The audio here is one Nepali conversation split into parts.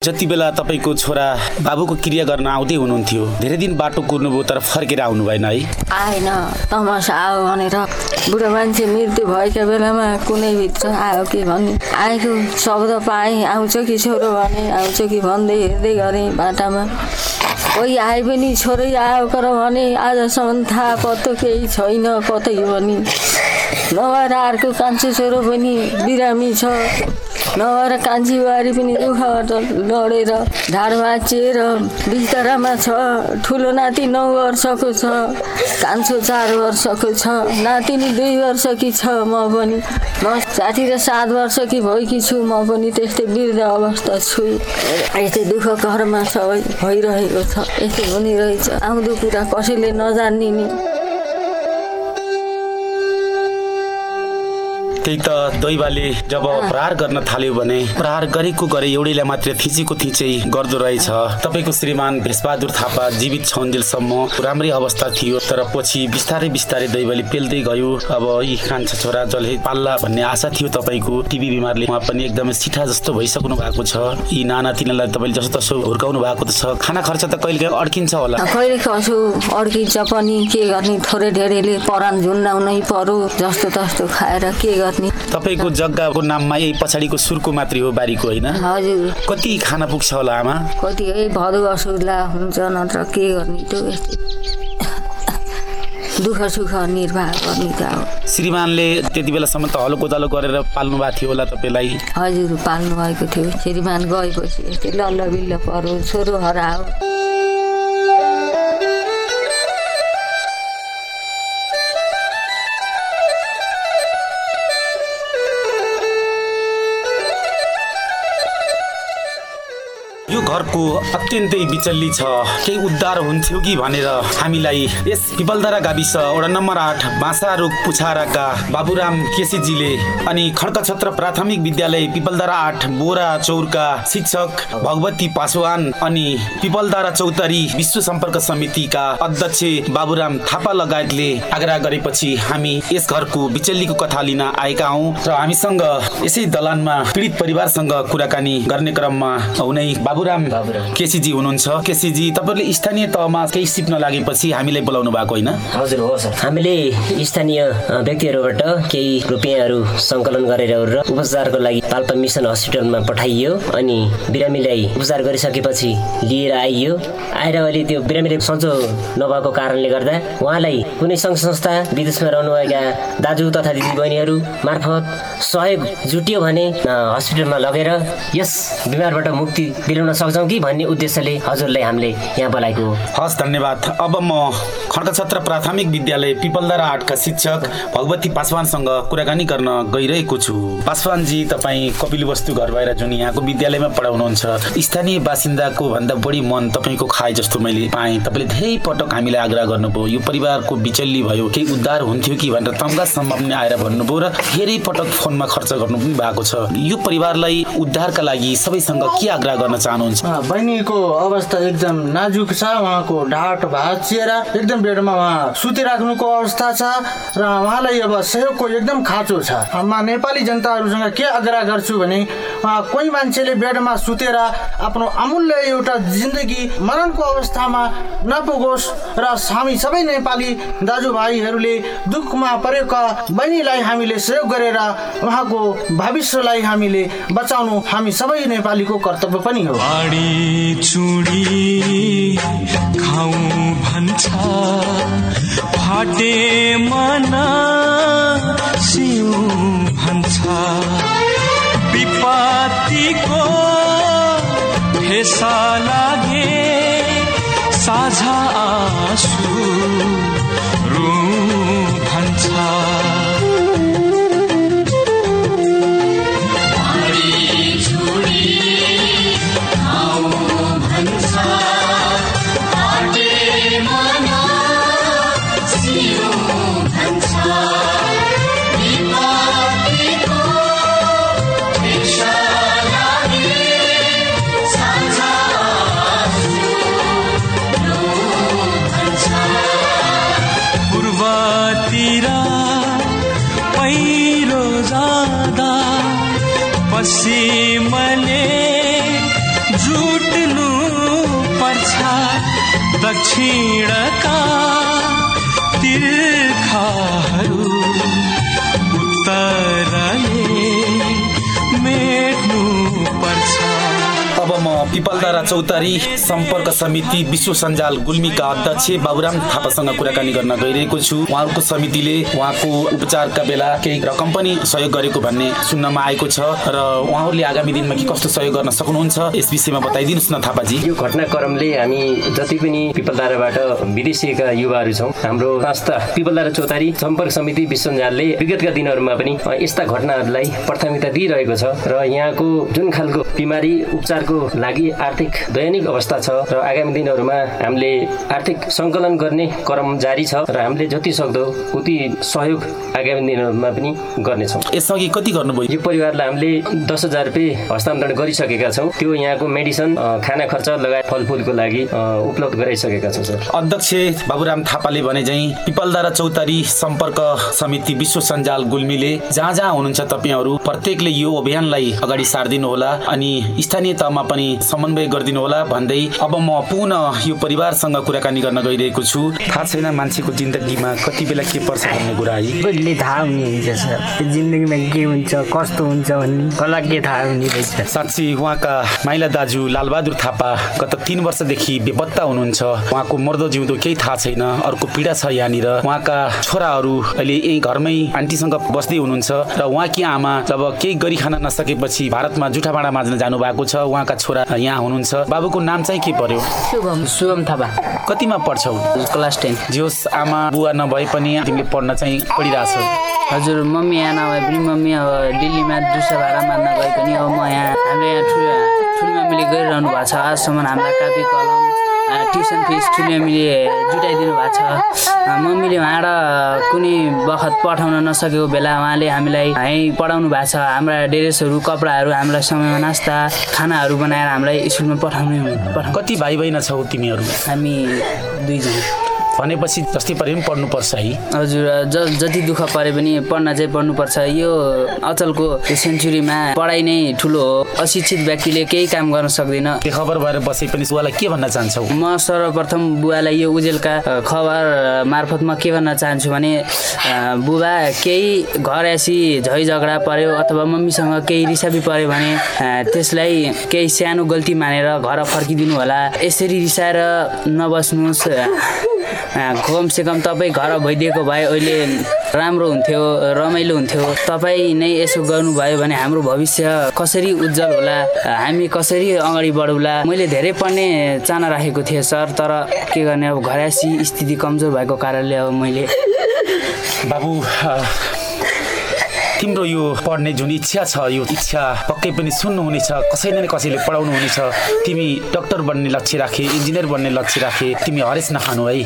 जति बेला तपाईँको छोरा बाबुको क्रिया गर्न आउँदै हुनुहुन्थ्यो धेरै दिन बाटो कुर्नुभयो तर फर्केर आउनु भएन है। आएन तमासा आयो भनेर। बुढो मान्छे मृत्यु भएका बेलामा कुनै भित्र आयो कि भन्ने। आएको शब्द पाएँ आउँछ कि छोरो भने आउँछ कि भन्दै हेर्दै गरेँ बाटामा। कोही आए पनि छोरै आयो कर भने आजसम्म थाहा पत्तो केही छैन कतै पनि नभएर अर्को कान्छो छोरो पनि बिरामी छ। नभएर कान्छी बुहारी पनि दुःखबाट लडेर ढाड भाँचिएर बिस्तारामा छ। ठुलो नाति नौ वर्षको छ कान्छो चार वर्षको छ नातिनी दुई वर्षकी छ म पनि। म साठी र सात वर्षकी भएकी छु म पनि त्यस्तै वृद्ध अवस्था छु। यस्तै दुःख घरमा सबै भइरहेको छ यस्तै हुने रहेछ। आउँदो कुरा कसैले नजान्ने त्यही त दैवाले जब प्रहार गर्न थाल्यो भने प्रहार गरेको गरे एउटैलाई मात्र थिचेको थिचै गर्दो रहेछ। तपाईँको श्रीमान भेषबहादुर थापा जीवित छन्जेलसम्म राम्रै अवस्था थियो तर पछि बिस्तारै बिस्तारै दैवाले पेल्दै गयो। अब यी कान्छा छोरा जसले पाल्ला भन्ने आशा थियो तपाईँको। टिबी बिमारले उहाँ पनि एकदमै सिठा जस्तो भइसक्नु भएको छ। यी नाना तिनीलाई तपाईँले जस्तो तसो हुर्काउनु भएको त छ। खाना खर्च त कहिले अड्किन्छ होला। कहिले कसो अड्किन्छ पनि। के गर्ने? थोरै धेरैले परान झुन्डाउनै पर्यो। जस्तो तस्तो खाएर के गर्ने तपाईँको जग्गाको नाममा यही पछाडिको सुर्को मात्रै हो बारीको होइन? हजुर। कति खाना पुग्छ होला आमा? कति है भदौ असुविधा हुन्छ नत्र के गर्ने त्यो दुःख सुख निर्वाह गर्ने त हो। श्रीमानले त्यति बेलासम्म त हलो कोदालो गरेर पाल्नु भएको थियो होला तपाईँलाई? हजुर पाल्नु भएको थियो। श्रीमान गएपछि यस्तै लल्ल बिल्ल पर्यो छोरो हरायो घरको अत्यन्तै बिचल्ली छ। केही उद्धार हुन्थ्यो कि भनेर हामीलाई यस पिपलधारा गाविस वडा नम्बर आठ बाँसा रोग पुछाराका बाबुराम केसीजीले अनि खड्कछत्र प्राथमिक विद्यालय पिपलधारा आठ बोरा चौरका शिक्षक भगवती पासवान अनि पिपलधारा चौतारी विश्व सम्पर्क समितिका अध्यक्ष बाबुराम थापा लगायतले आग्रह गरेपछि हामी यस घरको बिचल्लीको कथा लिन आएका हौँ र हामीसँग यसै दलानमा पीडित परिवारसँग कुराकानी गर्ने क्रममा हुनै बाबुराम केसीजी हुनुहुन्छ? केसीजी तपाईँले स्थानीय तहमा केही सिक्न लागेपछि हामीलाई बोलाउनु भएको होइन? हजुर हो सर। हामीले स्थानीय व्यक्तिहरूबाट केही रुपियाँहरू सङ्कलन गरेर र उपचारको लागि पाल्पा मिसन हस्पिटलमा पठाइयो अनि बिरामीलाई उपचार गरिसकेपछि लिएर आइयो। आएर अहिले त्यो बिरामीले सन्चो नभएको कारणले गर्दा उहाँलाई कुनै सङ्घ संस्था विदेशमा रहनुभएका दाजु तथा दिदीबहिनीहरू मार्फत सहयोग जुटियो भने हस्पिटलमा लगेर यस बिमारबाट मुक्ति दिलाउन सक्छौँ कि भन्ने उद्देश्यले हजुरलाई हामीले यहाँ बोलाएको हस् धन्यवाद। अब म खड्कछत्र प्राथमिक विद्यालय पिपलधारा आठका शिक्षक भगवती पासवानसँग कुराकानी गर्न गइरहेको छु। पासवानजी तपाईँ कपिल वस्तु घर भएर जुन यहाँको विद्यालयमा पढाउनुहुन्छ स्थानीय बासिन्दाको भन्दा बढी मन तपाईँको खाए जस्तो मैले पाएँ। तपाईँले धेरै पटक हामीलाई आग्रह गर्नुभयो। यो परिवारको बिचल्ली भयो केही उद्धार हुन्थ्यो कि भनेर तम्गासम्म पनि आएर भन्नुभयो र धेरै पटक फोनमा खर्च गर्नु पनि भएको छ। यो परिवारलाई उद्धारका लागि सबैसँग के आग्रह गर्न चाहनुहुन्छ? अँ, बहिनीको अवस्था एकदम नाजुक छ उहाँको ढाड भाँचिएर एकदम बेडमा उहाँ सुतिराख्नुको अवस्था छ र उहाँलाई अब सहयोगको एकदम खाँचो छ। म नेपाली जनताहरूसँग के आग्रह गर्छु भने अँ, कोही मान्छेले बेडमा सुतेर आफ्नो अमूल्य एउटा जिन्दगी मरणको अवस्थामा नपुगोस् र हामी सबै नेपाली दाजुभाइहरूले दुःखमा परेका बहिनीलाई हामीले सहयोग गरेर उहाँको भविष्यलाई हामीले बचाउनु हामी सबै नेपालीको कर्तव्य पनि हो। बाडी चुडी खाऊ भन्छ। फाटे मन सिउ भन्छ। विपत्तिको फेसा मेट्नु पर्छ। अब म पिपलदारा चौतारी सम्पर्क समिति विश्व सञ्जाल गुल्मीका अध्यक्ष बाबुराम थापासँग कुराकानी गर्न गइरहेको छु। उहाँको समितिले उहाँको उपचारका बेला केही रकम पनि सहयोग गरेको भन्ने सुन्नमा आएको छ र उहाँहरूले आगामी दिनमा के कस्तो सहयोग गर्न सक्नुहुन्छ यस विषयमा बताइदिनुहोस् न थापाजी। यो घटनाक्रमले हामी जति पनि पिपलदाराबाट विदेशिएका युवाहरू छौँ हाम्रो संस्था पिपलदारा चौतारी सम्पर्क समिति विश्वजालले विगतका दिनहरूमा पनि यस्ता घटनाहरूलाई प्राथमिकता दिइरहेको छ र यहाँको जुन खालको बिमारी उपचारको लागि आर्थिक दैनिक अवस्था छ र आगामी दिनहरूमा हामीले आर्थिक सङ्कलन गर्ने क्रम जारी छ र हामीले जति सक्दो उति सहयोग आगामी दिनहरूमा पनि गर्नेछौँ। यसअघि कति गर्नुभयो? यो परिवारलाई हामीले दस हजार रुपियाँ हस्तान्तरण गरिसकेका छौँ। त्यो यहाँको मेडिसिन खाना खर्च लगायत फलफुलको लागि उपलब्ध गराइसकेका छौँ सर। अध्यक्ष बाबुराम थापाले भने चाहिँ पिपलदारा चौतारी सम्पर्क समिति विश्व सञ्जाल गुल्मीले जहाँ जहाँ हुनुहुन्छ तपाईँहरू प्रत्येकले यो अभियानलाई अगाडि सारिदिनु होला अनि स्थानीय तहमा पनि समन्वय गरिदिनु होला भन्दै अब म पुनः यो परिवारसँग कुराकानी गर्न गइरहेको छु। थाहा छैन मान्छेको जिन्दगीमा कति बेला के पर्छ भन्ने कुरा कहिले थाहा हुने हुन्छ सर? जिन्दगीमा के हुन्छ कस्तो हुन्छ भन्ने कसलाई के थाहा हुने रहेछ? साँच्ची उहाँका माइला दाजु लालबहादुर थापा गत तिन वर्षदेखि बेपत्ता हुनुहुन्छ। उहाँको मर्दो जिउँदो केही थाहा छैन। अर्को पीडा छ यहाँनिर। उहाँका छोराहरू अहिले यही घरमै आन्टीसँग बस्दै हुनुहुन्छ र उहाँकी आमा जब केही गरी खान नसकेपछि भारतमा जुठा भाँडा माझ्न जानु भएको छ। उहाँका छोरा यहाँ हुनुहुन्छ। बाबुको नाम चाहिँ के पर्यो? शुभम। शुभम थापा। कतिमा पढ्छौ? Class ten. जोस् आमा बुवा नभए पनि तिमीले पढ्न चाहिँ पढिरहेछौ। हजुर मम्मी यहाँ नभए पनि मम्मी अब दिल्लीमा दुसरा भाडा मान्न गए पनि अब म यहाँ हाम्रो यहाँ ठुलो ठुलो मम्मीले गरिरहनु भएको छ। आजसम्म हामीलाई कापी कलम ट्युसन फिस ठुलो मम्मीले जुटाइदिनु भएको छ। मम्मीले उहाँबाट कुनै बखत पठाउन नसकेको बेला उहाँले हामीलाई यहीँ पढाउनु भएको छ। हाम्रा ड्रेसहरू कपडाहरू हामीलाई समयमा नास्ता खानाहरू बनाएर हामीलाई स्कुलमा पठाउने पठाउनु। कति भाइ बहिनी छौ तिमीहरू? हामी दुईजना। भनेपछि जस्तै परे पनि पढ्नुपर्छ है। हजुर ज जति दुःख परे पनि पढ्न चाहिँ पढ्नुपर्छ। यो अचलको सेन्चुरीमा पढाइ नै ठुलो हो। अशिक्षित व्यक्तिले केही काम गर्न सक्दैन। बेखबर भएर बसे पनि बुवालाई के भन्न चाहन्छौ? म सर्वप्रथम बुवालाई यो उजेलका खबर मार्फत म के भन्न चाहन्छु भने बुबा केही घर एसी झै झगडा पर्यो अथवा मम्मीसँग केही रिसापी पर्यो भने त्यसलाई केही सानो गल्ती मानेर घर फर्किदिनु होला यसरी रिसाएर नबस्नुहोस्। अ, कमसे कम तपाईँ घर भइदिएको भए अहिले राम्रो हुन्थ्यो रमाइलो हुन्थ्यो। तपाईँ नै यसो गर्नुभयो भने हाम्रो भविष्य कसरी उज्जवल होला हामी कसरी अगाडि बढौँला? मैले धेरै पढ्ने चाहना राखेको थिएँ सर तर के गर्ने अब घरासी स्थिति कमजोर भएको कारणले अब मैले बाबु तिम्रो यो पढ्ने जुन इच्छा छ यो इच्छा पक्कै पनि सुन्नुहुनेछ कसैले न कसैले पढाउनु हुनेछ तिमी डक्टर बन्ने लक्ष्य राखे इन्जिनियर बन्ने लक्ष्य राखे तिमी हरेस नखानु है।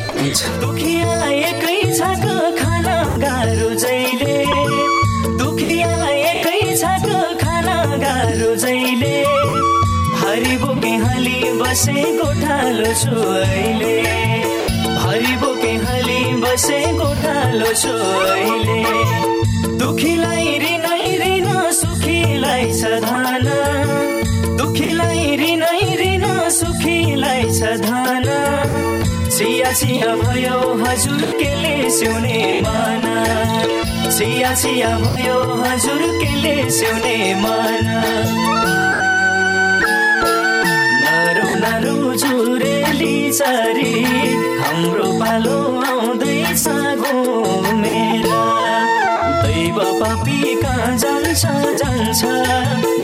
हरि बोके हली बसे गोठालो छु अहिले। दुखीलाई सुखीलाई छ धन दुखीलाई रिनै रिन सुखीलाई छ धन छिया छिया भयो हजुर केले सिउने माना। छिया छिया भयो हजुर केले सिउने माना। नारु नारु जुरेली चारी हाम्रो पालो कहाँ जान्छ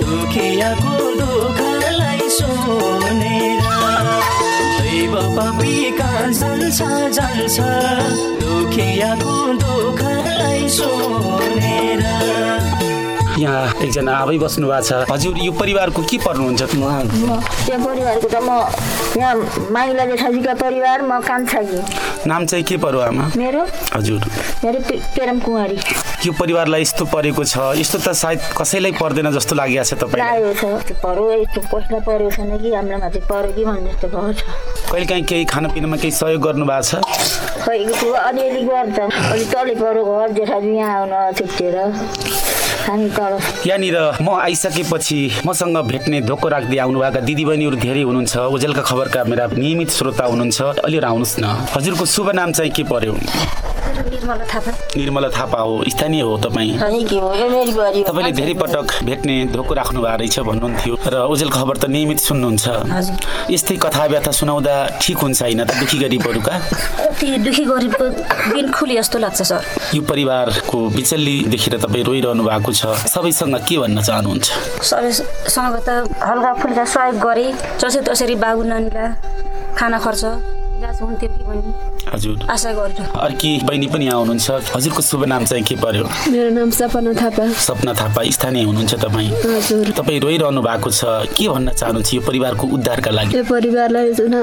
दुखियाको दुःखलाई सुनेर दैव पापी कहाँ जान्छ जान्छ दुखियाको दुःखलाई सुनेर यहाँ एकजना आबै बस्नु भएको छ। हजुर यो परिवारको के पर्नुहुन्छ त्यो परिवारको त म यहाँ माइला जेठाजीका परिवार म कान्छाजी नाम चाहिँ के पर्यो आमा? मेरो? हजुर। मेरो पेरम कुमारी यो परिवारलाई यस्तो परेको छ यस्तो त सायद कसैलाई पर्दैन जस्तो लागिरहेको छ तपाईँलाई। पऱ्यो यस्तो पहिला पऱ्यो छैन कि हाम्रो माथि पऱ्यो कि भन्ने जस्तो भएको छ। कहिलेकाहीँ केही खानापिनामा केही सहयोग गर्नु भएको छ? खै अलिअलि गर्छ। अलि तलै पऱ्यो घर जेठाजी यहाँ आउन छुट्टिएर यहाँनिर म आइसकेपछि मसँग भेट्ने धोको राख्दै आउनुभएका दिदीबहिनीहरू धेरै हुनुहुन्छ। ओजेलका खबरका मेरा नियमित श्रोता हुनुहुन्छ। अलि आउनुहोस् न। हजुरको शुभ नाम चाहिँ के पर्यो? निर्मला थापा। हो स्थानीय हो तपाईँ। तपाईँले धेरै पटक भेट्ने धोको राख्नु भएको रहेछ भन्नुहुन्थ्यो र ओजेल खबर त नियमित सुन्नुहुन्छ। यस्तै कथा व्यथा सुनाउँदा ठिक हुन्छ होइन त दुखी गरिबहरूका? दुखी गरिबको दिन खुली जस्तो लाग्छ सर। यो परिवारको बिचल्ली देखेर तपाईँ रोइरहनु भएको छ। सबैसँग के भन्न चाहनुहुन्छ? सबैसँग त हल्का फुल्का सहयोग गरेँ जसरी तसरी बाबु नानीलाई खाना खर्च इलाज हुन्थ्यो कि भन्ने हजुर। आशा गरेर अर्की बहिनी पनि यहाँ हुनुहुन्छ? हजुरको शुभ नाम चाहिँ के पर्यो? मेरो नाम सपना थापा। सपना थापा स्थानीय हुनुहुन्छ तपाईँ? हजुर। तपाईँ रोइरहनु भएको छ। के भन्न चाहनुहुन्छ यो परिवारको उद्धारका लागि? यो परिवारलाई जुन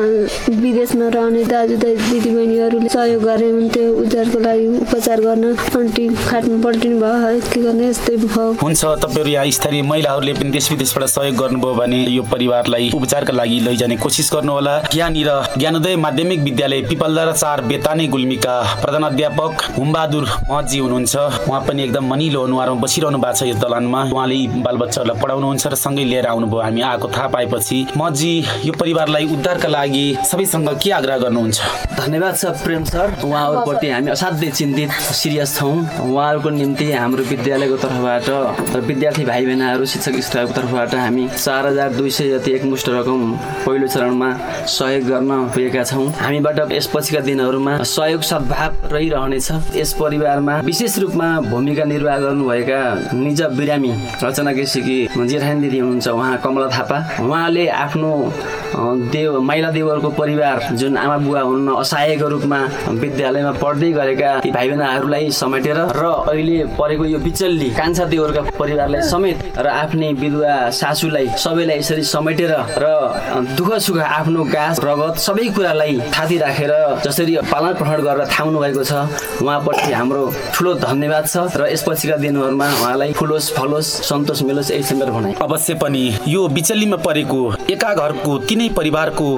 विदेशमा रहने दाजुदाइ दिदीबहिनीहरूले सहयोग गरे हुन्थ्यो उद्धारको लागि उपचार गर्न अन्टी खाटमा पल्टिनु भयो है। के गर्ने? यस्तै भयो। हुन्छ तपाईँहरू यहाँ स्थानीय महिलाहरूले पनि देश विदेशबाट सहयोग गर्नुभयो भने यो परिवारलाई उपचारका लागि लैजाने कोसिस गर्नुहोला। यहाँनिर ज्ञानोदय माध्यमिक विद्यालय पिपलदारा चार बेताने गुल्मीका प्रधान अध्यापक हुमबहादुर महतजी हुनुहुन्छ। उहाँ पनि एकदम मनिलो अनुहारमा बसिरहनु भएको छ यो दलानमा। उहाँले बालबच्चाहरूलाई पढाउनुहुन्छ र सँगै लिएर आउनुभयो। हामी आएको थाहा पाएपछि महतजी यो परिवारलाई उद्धारका लागि सबैसँग के आग्रह गर्नुहुन्छ? धन्यवाद छ प्रेम सर। उहाँहरूप्रति हामी असाध्यै चिन्तित सिरियस छौँ। उहाँहरूको निम्ति हाम्रो विद्यालयको तर्फबाट र विद्यार्थी भाइ बहिनीहरू शिक्षक स्टाफको तर्फबाट हामी चार हजार दुई सय जति एकमुष्ट रकम पहिलो चरणमा सहयोग गर्न पुगेका छौँ। हामीबाट यसपछिका दिनहरूमा सहयोग सद्भाव रहिरहनेछ। यस परिवारमा विशेष रूपमा भूमिका निर्वाह गर्नुभएका निज बिरामी रचना केसीकी जेठानी दिदी हुनुहुन्छ उहाँ कमला थापा। उहाँले आफ्नो देव माइला देवरको परिवार जुन आमा बुवा हुनुहुन्न असहायको रूपमा विद्यालयमा पढ्दै गरेका ती भाइ बहिनीहरूलाई समेटेर र अहिले परेको यो बिचल्ली कान्छा देवरका परिवारलाई समेत र आफ्नै विधुवा सासूलाई सबैलाई यसरी समेटेर र दुःख सुख आफ्नो गाँस रगत सबै कुरालाई थाती राखेर जसरी पालन पोषण गरेर थाम्नु भएको छ। उहाँप्रति हाम्रो ठुलो धन्यवाद छ र यसपछिका दिनहरूमा उहाँलाई फुलोस् फलोस् सन्तोष मिलोस् यही मेरो भनाइ। अवश्य पनि यो बिचल्लीमा परेको एका घरको तिनै परिवारको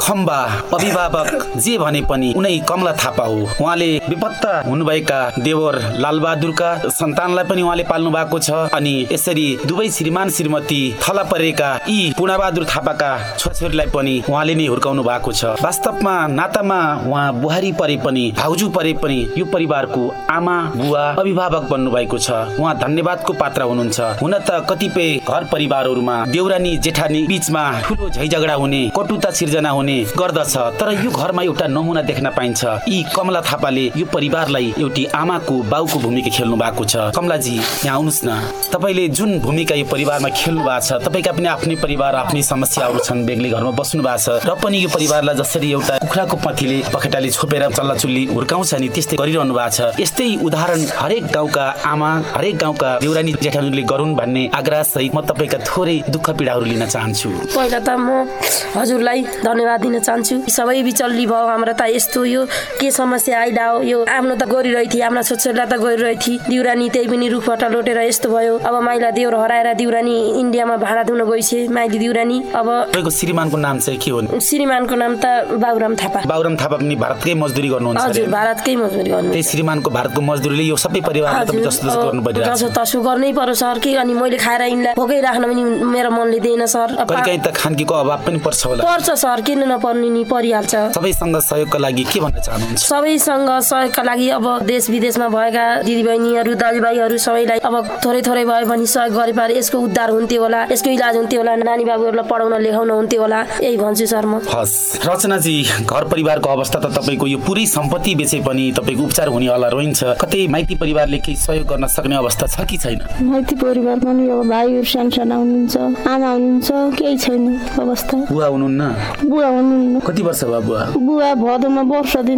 खम्बा अभिभावक जे भने पनि उनै कमला थापा हो। उहाँले बेपत्ता हुनुभएका देवर लालबहादुरका सन्तानलाई पनि उहाँले पाल्नु भएको छ अनि यसरी दुवै श्रीमान श्रीमती थला परेका यी पूर्णबहादुर थापाका छोरछोरीलाई पनि उहाँले नै हुर्काउनु भएको छ। वास्तवमा नातामा उहाँ बुहारी परे पनि भाउजू परे पनि यो परिवारको आमा बुवा अभिभावक बन्नु भएको छ। उहाँ धन्यवादको पात्र हुनुहुन्छ। हुन त कतिपय घर परिवारहरूमा देउरानी जेठानी बीचमा ठुलो झैझगडा हुने कटुता सिर्जना हुने गर्दछ। तर यो घरमा एउटा नमुना देख्न पाइन्छ। यी कमला थापाले यो परिवारलाई एउटी आमाको बाउको भूमिका खेल्नु भएको छ। कमलाजी यहाँ आउनुहोस् न। तपाईँले जुन भूमिका यो परिवारमा खेल्नु भएको छ तपाईँका पनि आफ्नै परिवार आफ्नै समस्याहरू छन्। बेग्लै घरमा बस्नु भएको छ। र पनि यो परिवारलाई जसरी एउटा कुखुराको पथिले पखेटाले छोपेर चल्लाचुल्ली हुर्काउँछ नि त्यस्तै गरिरहनु भएको छ। यस्तै उदाहरण हरेक गाउँका आमा हरेक गाउँका देउरानी जेठानीले गरून् भन्ने आग्रह सहित म तपाईँका थोरै दुःख पीडाहरू लिन चाहन्छु। पहिला त म हजुरलाई धन्यवाद दिन चाहन्छु। सबै बिचल्ली भयो हाम्रो त यस्तो यो के समस्या आइलाओ यो आफ्नो त गरिरहेको थिएँ आफ्ना छोरछोरीलाई त गरिरहेको थिएँ दिउरानी त्यही पनि रुखबाट लोटेर यस्तो भयो। अब माइला देउर हराएर दिउरानी इन्डियामा भाडा धुन गइछे माइली दिउरानी अब तपाईँको श्रीमानको नाम चाहिँ के हो? श्रीमानको नाम त बाबुराम थापा। बाबुराम थापा पनि भारतकै मजदुरी गर्नुहुन्छ। हजुर भारतकै मजदुरी गर्नु त्यही श्रीमानको भारतको मजदुरीले यो सबै परिवारलाई तपाईँ जस्तो जस्तो गर्नु परिरहेको छ तसो गर्नै पर्यो सर के अनि मैले खाएर यिनलाई भोकै राख्न पनि मेरो मनले दिएन सर। अब कहिले काहीँ त खानकीको अभाव पनि पर्छ होला। पर्छ सर किन नपर्ने नि परिहाल्छ। सबैसँग सहयोगका लागि के भन्न चाहनुहुन्छ? सबैसँग सहयोगका लागि अब देश विदेशमा भएका दिदीबहिनीहरू दाजुभाइहरू सबैलाई अब थोरै थोरै भयो भने सहयोग गरे पारे यसको उद्धार हुन्थ्यो होला यसको इलाज हुन्थ्यो होला नानी बाबुहरूलाई पढाउन लेखाउन हुन्थ्यो होला यही भन्छु सर म। हस् रचनाजी घर परिवारको अवस्था त तपाईँको यो पुरै सम्पत्ति बेचे पनि तपाईँको उपचार हुने होला रोइन्छ। कतै माइती परिवारले केही सहयोग गर्न सक्ने अवस्था छ कि छैन? माइती परिवार पनि अब भाइहरू सानो साना हुनुहुन्छ आमा हुनुहुन्छ केही छैन अवस्था। बुवा हुनुहुन्न? बुवा हुनुहुन्न। कति वर्ष भयो बुवा? बुवा भदौमा वर्ष भयो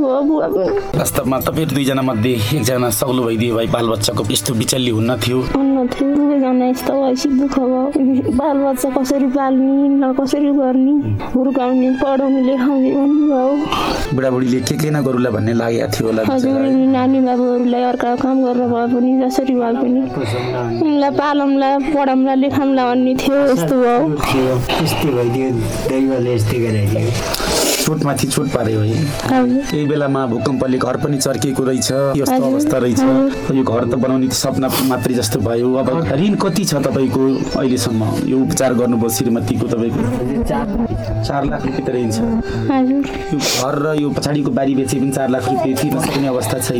बुवा पनि। वास्तवमा तपाईँहरू दुईजना मध्ये एकजना सग्लो भइदियो भाइ बालबच्चाको यस्तो बिचल्ली हुन्न थियो। हुन्न थियो दुवैजना यस्तो भएपछि दुःख भयो। बालबच्चा कसरी पाल्ने न कसरी गर्ने हुर्काउने भन्नुभयो। बुढाबुढीले के के नगरौँला भन्ने लागेको थियो होला हजुर नानी बाबुहरूलाई अर्का काम गरेर भए पनि जसरी भए पनि यिनलाई पालौँला पढाउँला लेखाउँला भन्ने थियो यस्तो भयो। थियो यस्तै भइदियो दैवले यस्तै गराइदियो। चोटमाथि चोट पार्यो है। हजुर। यही बेलामा भूकम्पले घर पनि चर्किएको रहेछ। यस्तो अवस्था रहेछ। यो घर त बनाउने त सपना मात्रै जस्तो भयो। अब ऋण कति छ तपाईँको अहिलेसम्म? यो उपचार गर्नुभयो श्रीमतीको तपाईँको? चार लाख रुपियाँ। त ऋण छ। हजुर। यो घर र यो पछाडिको बारी बेचे पनि चार लाख रुपियाँ तिर्न सक्ने अवस्था छैन।